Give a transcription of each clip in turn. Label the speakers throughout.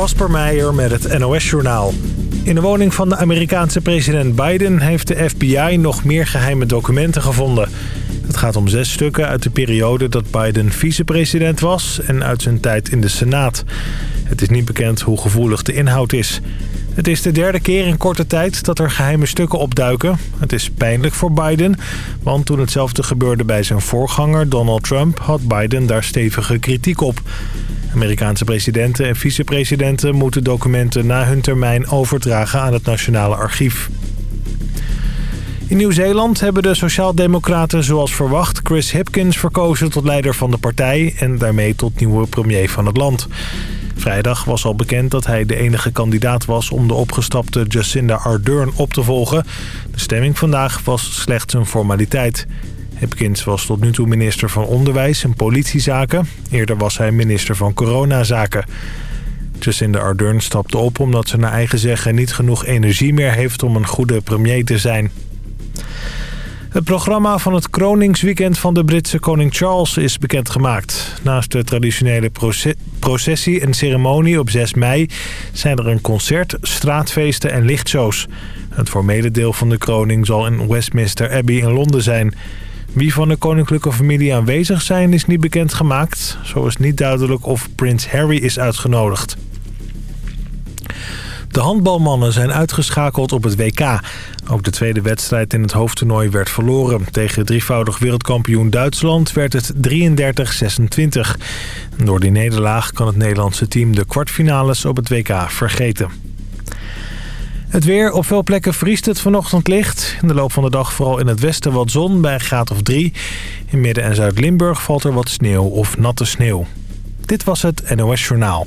Speaker 1: Kasper Meijer met het NOS-journaal. In de woning van de Amerikaanse president Biden heeft de FBI nog meer geheime documenten gevonden. Het gaat om zes stukken uit de periode dat Biden vicepresident was en uit zijn tijd in de Senaat. Het is niet bekend hoe gevoelig de inhoud is. Het is de derde keer in korte tijd dat er geheime stukken opduiken. Het is pijnlijk voor Biden, want toen hetzelfde gebeurde bij zijn voorganger Donald Trump... had Biden daar stevige kritiek op. Amerikaanse presidenten en vicepresidenten moeten documenten na hun termijn overdragen aan het Nationale Archief. In Nieuw-Zeeland hebben de Sociaaldemocraten zoals verwacht Chris Hipkins verkozen tot leider van de partij en daarmee tot nieuwe premier van het land. Vrijdag was al bekend dat hij de enige kandidaat was om de opgestapte Jacinda Ardern op te volgen. De stemming vandaag was slechts een formaliteit. Hipkins was tot nu toe minister van Onderwijs en Politiezaken. Eerder was hij minister van Coronazaken. Jacinda Ardern stapte op omdat ze naar eigen zeggen niet genoeg energie meer heeft om een goede premier te zijn. Het programma van het kroningsweekend van de Britse koning Charles is bekendgemaakt. Naast de traditionele processie en ceremonie op 6 mei zijn er een concert, straatfeesten en lichtshows. Het formele deel van de kroning zal in Westminster Abbey in Londen zijn. Wie van de koninklijke familie aanwezig zijn is niet bekendgemaakt. Zo is niet duidelijk of prins Harry is uitgenodigd. De handbalmannen zijn uitgeschakeld op het WK. Ook de tweede wedstrijd in het hoofdtoernooi werd verloren. Tegen drievoudig wereldkampioen Duitsland werd het 33-26. Door die nederlaag kan het Nederlandse team de kwartfinales op het WK vergeten. Het weer. Op veel plekken vriest het vanochtend licht. In de loop van de dag vooral in het westen wat zon bij graad of 3. In Midden- en Zuid-Limburg valt er wat sneeuw of natte sneeuw. Dit was het NOS Journaal.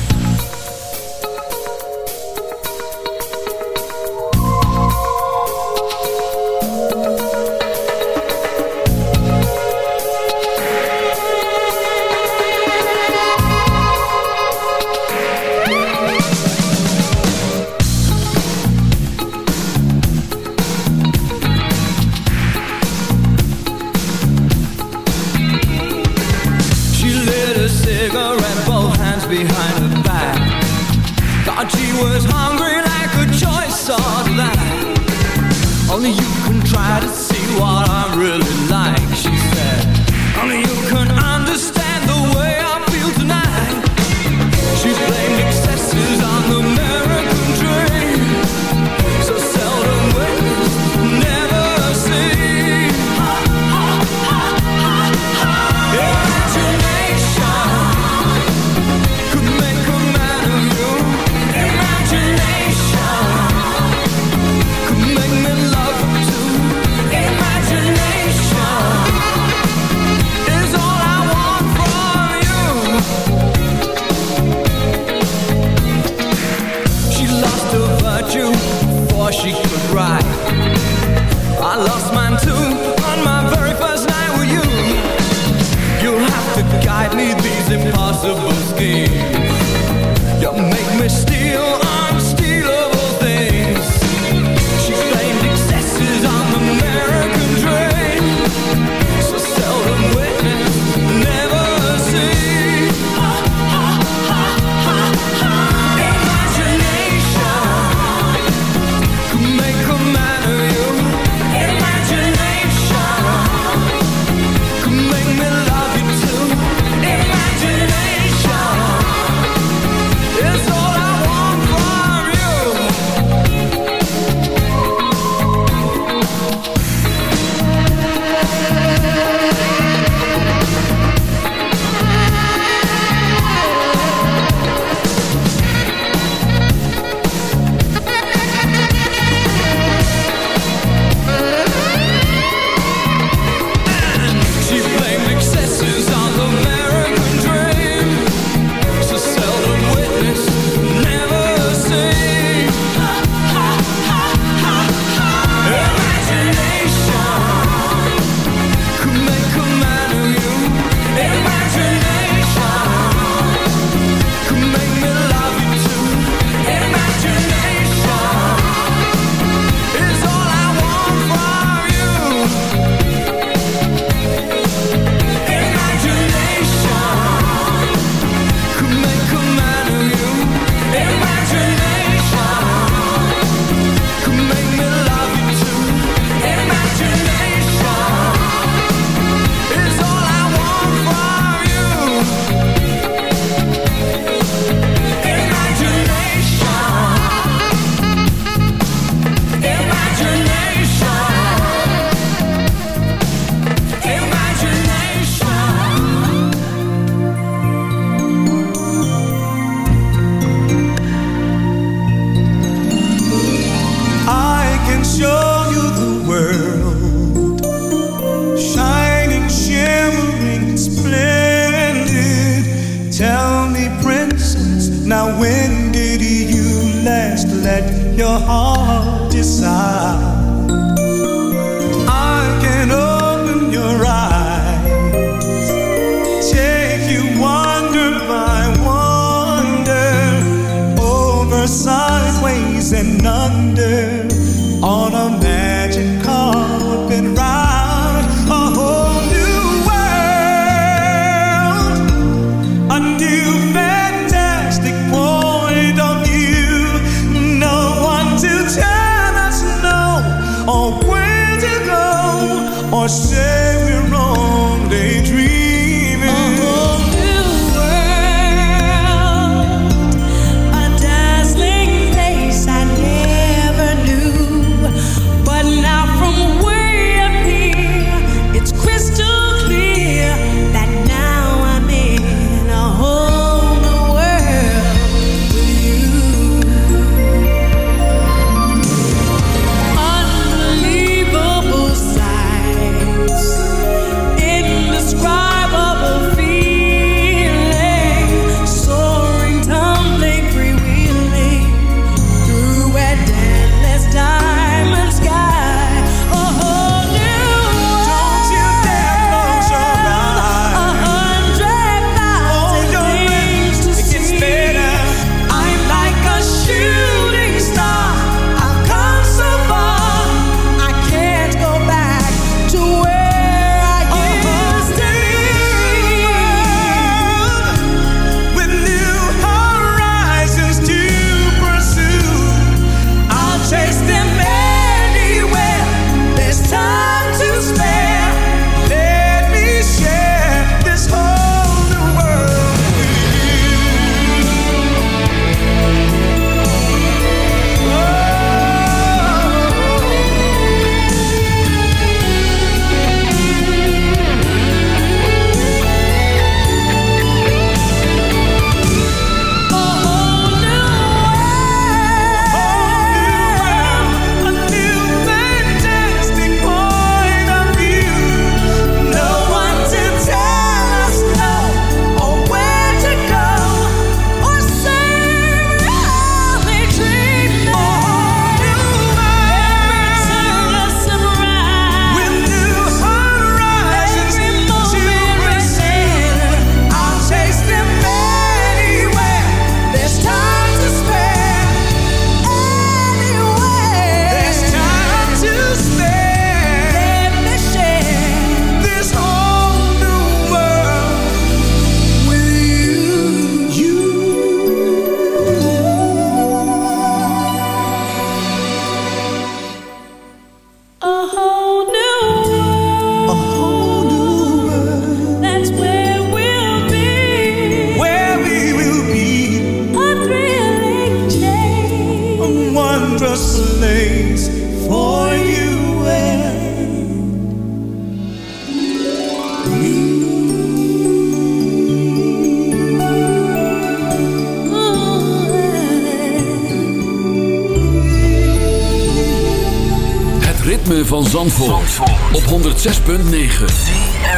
Speaker 2: Van Zandvoort, op 106.9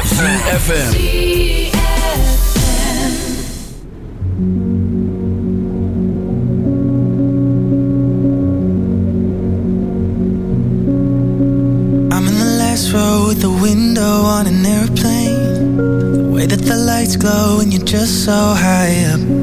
Speaker 2: CFFM
Speaker 3: I'm in the last row with the window on an airplane. The way that the lights glow and you're just so high up.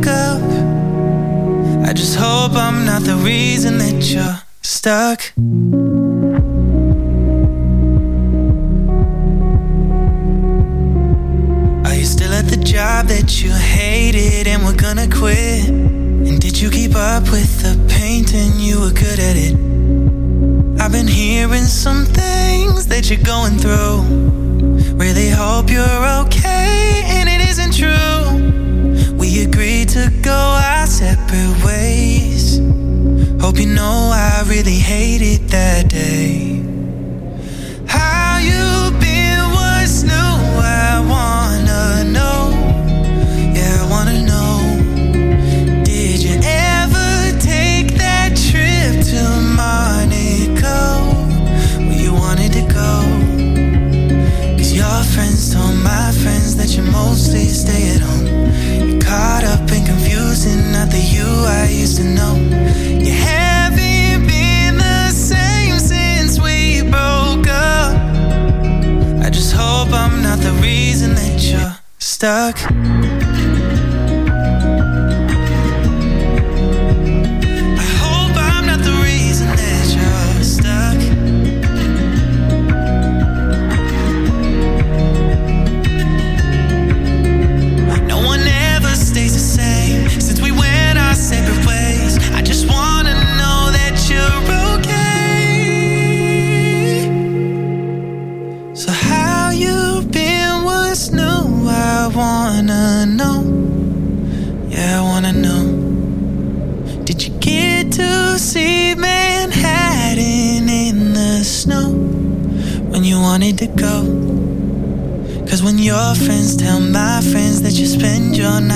Speaker 3: hope I'm not the reason that you're stuck. really hate stuck.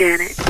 Speaker 4: Janet.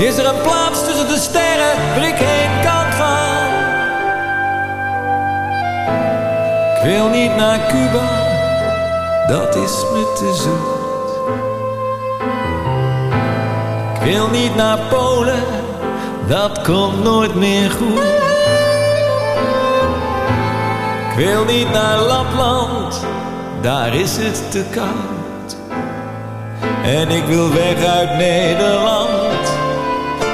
Speaker 5: Is er een plaats tussen de sterren waar ik heen kan gaan? Ik wil niet naar Cuba, dat is me te zoet. Ik wil niet naar Polen, dat komt nooit meer goed. Ik wil niet naar Lapland, daar is het te koud. En ik wil weg uit Nederland,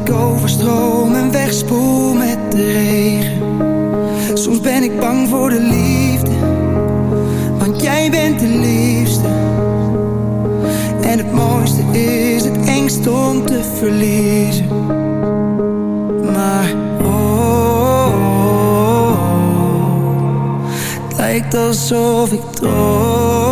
Speaker 6: Ik overstroom en wegspoel met de regen. Soms ben ik bang voor de liefde, want jij bent de liefste. En het mooiste is het engst om te verliezen. Maar oh, oh, oh, het lijkt alsof ik droom.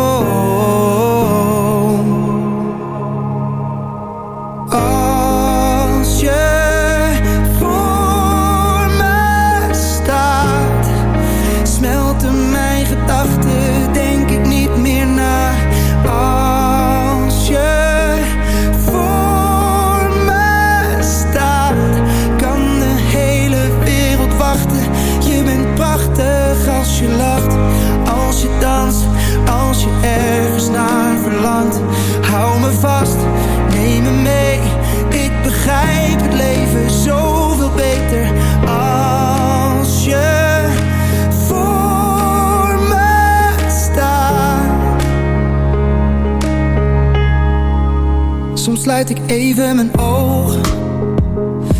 Speaker 6: Sluit ik even mijn ogen,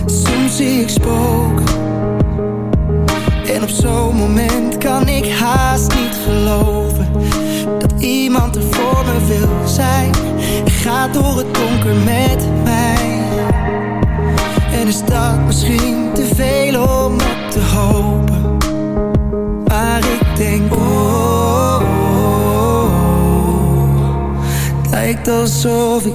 Speaker 6: soms zie ik spoken. En op zo'n moment kan ik haast niet geloven dat iemand er voor me wil zijn. En gaat door het donker alsof ik.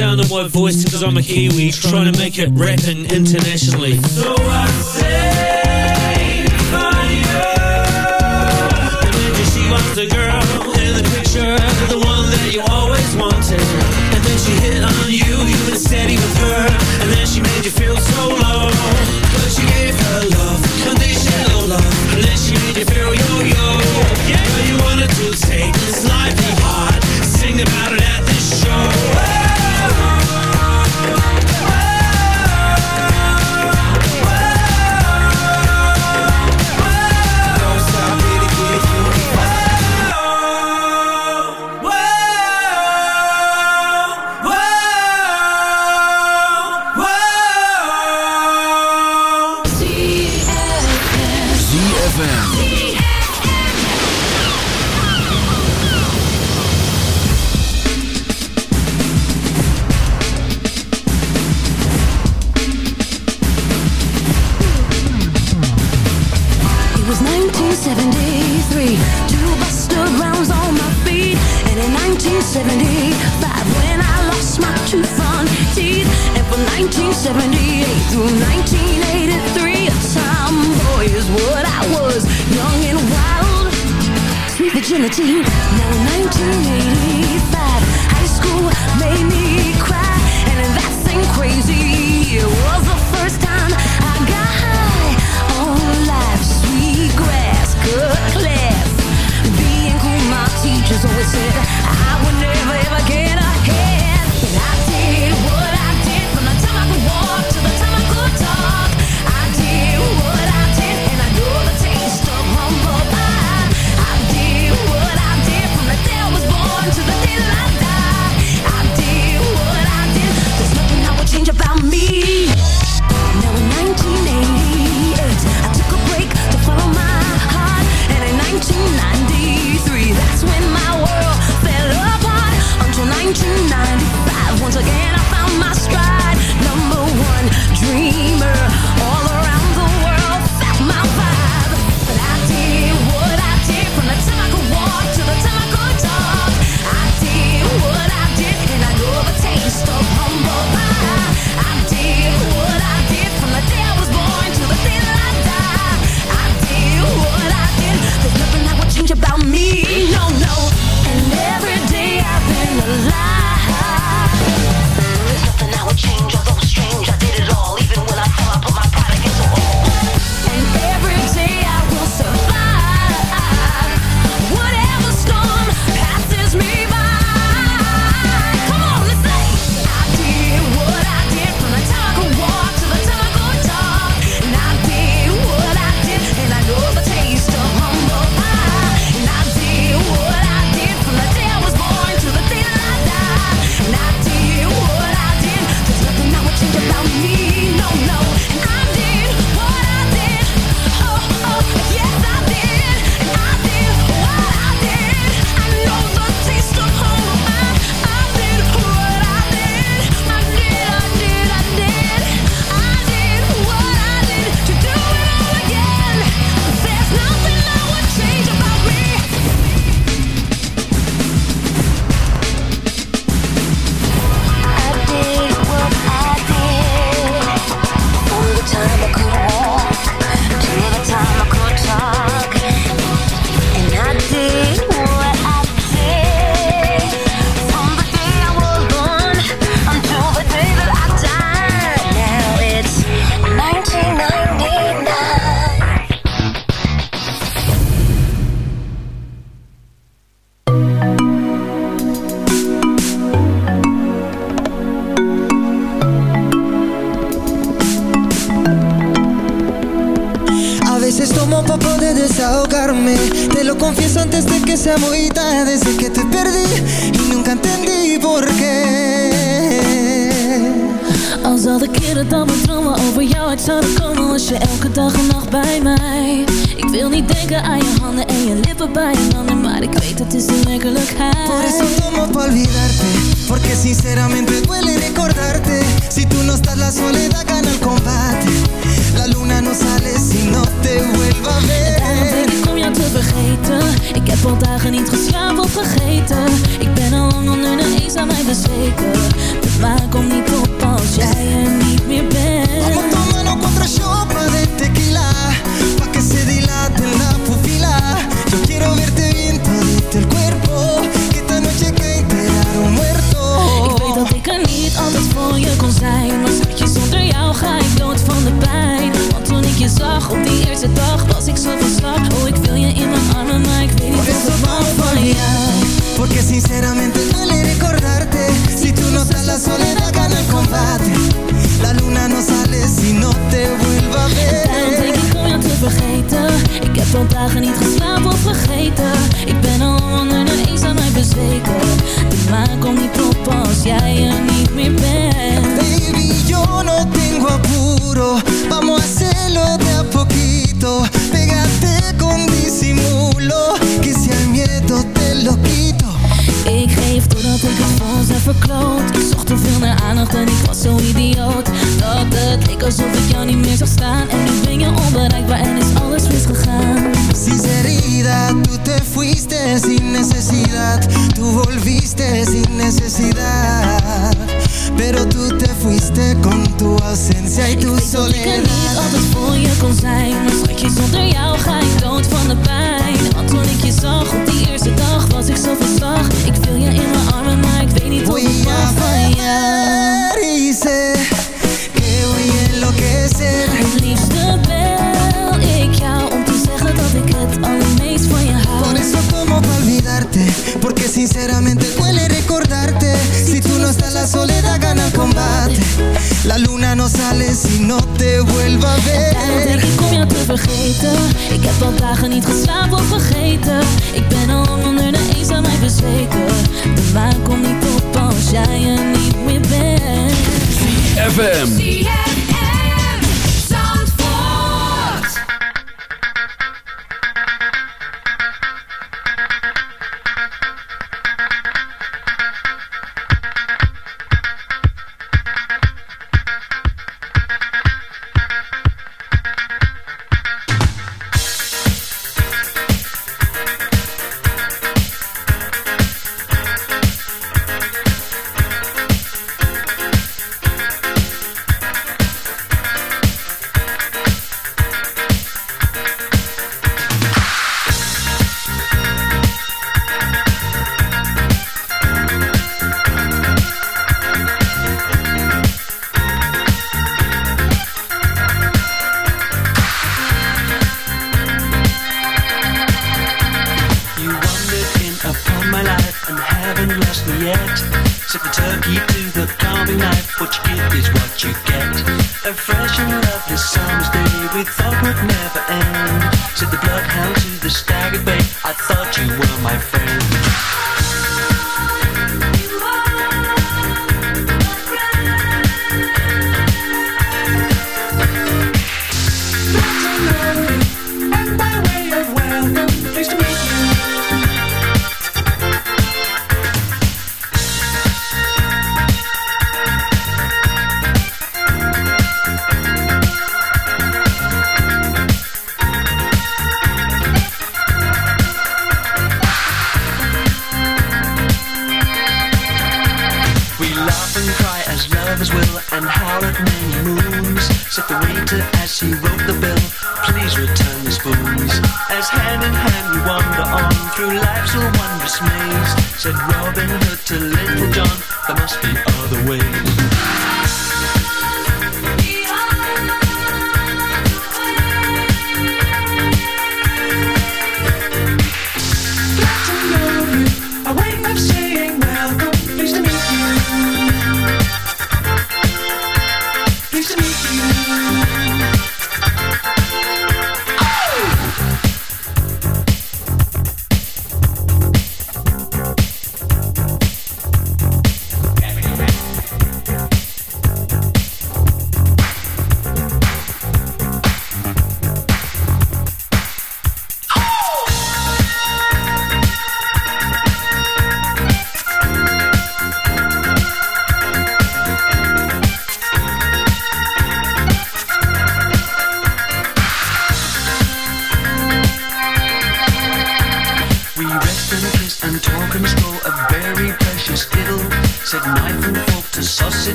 Speaker 4: sound of my voice because I'm a Kiwi Trying to make it rapping internationally
Speaker 2: So I say for you.
Speaker 4: Then she was the girl in the picture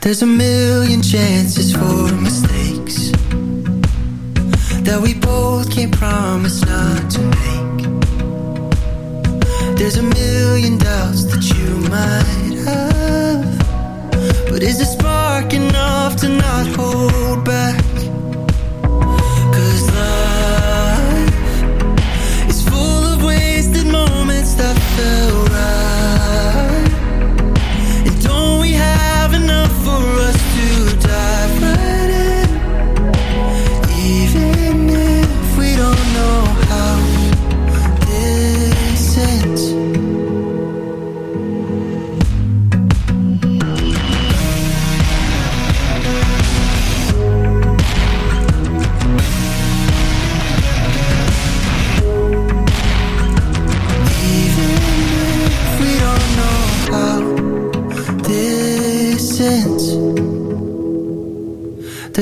Speaker 3: There's a million chances for mistakes That we both can't promise not to make. There's a million doubts that you might have But is the spark enough to not hold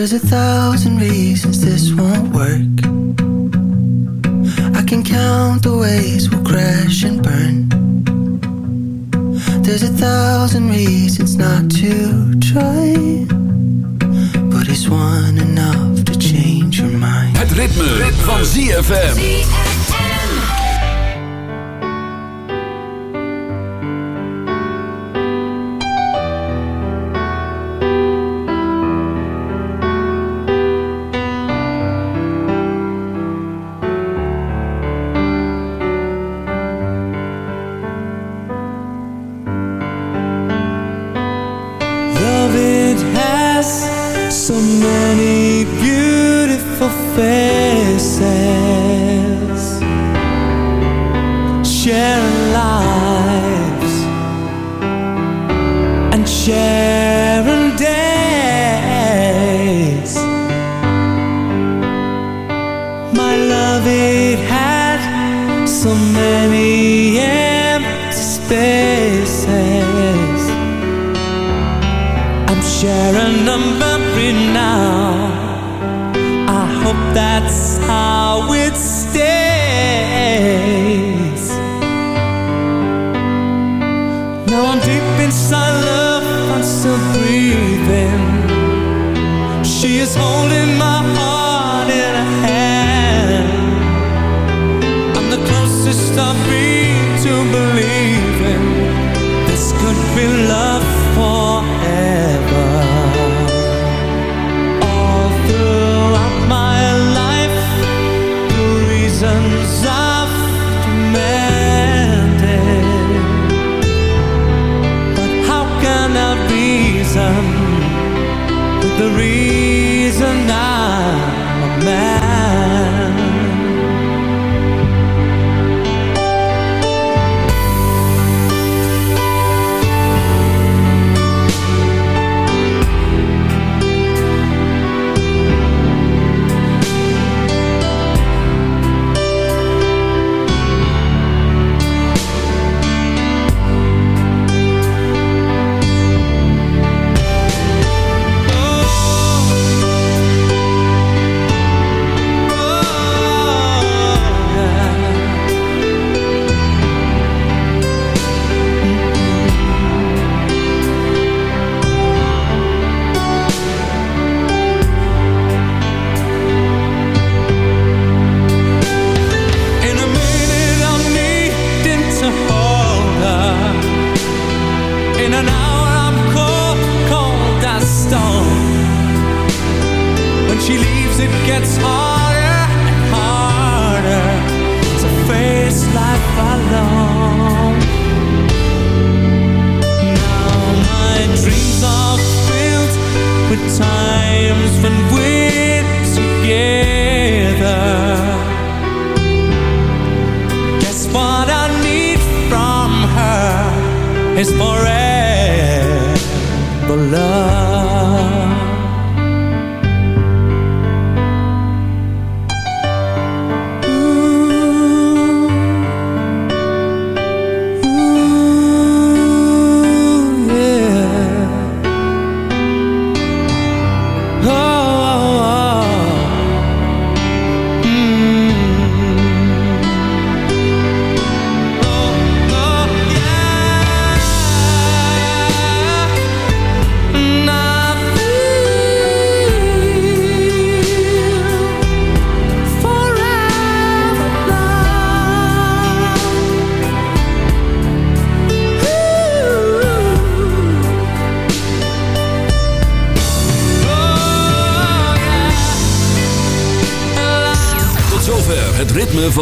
Speaker 3: There's a thousand reasons this won't work. I can count the ways we'll crash and burn. There's a thousand reasons not to try. But it's one enough to change your mind.
Speaker 2: Het ritme, ritme. van ZFM. esquecer.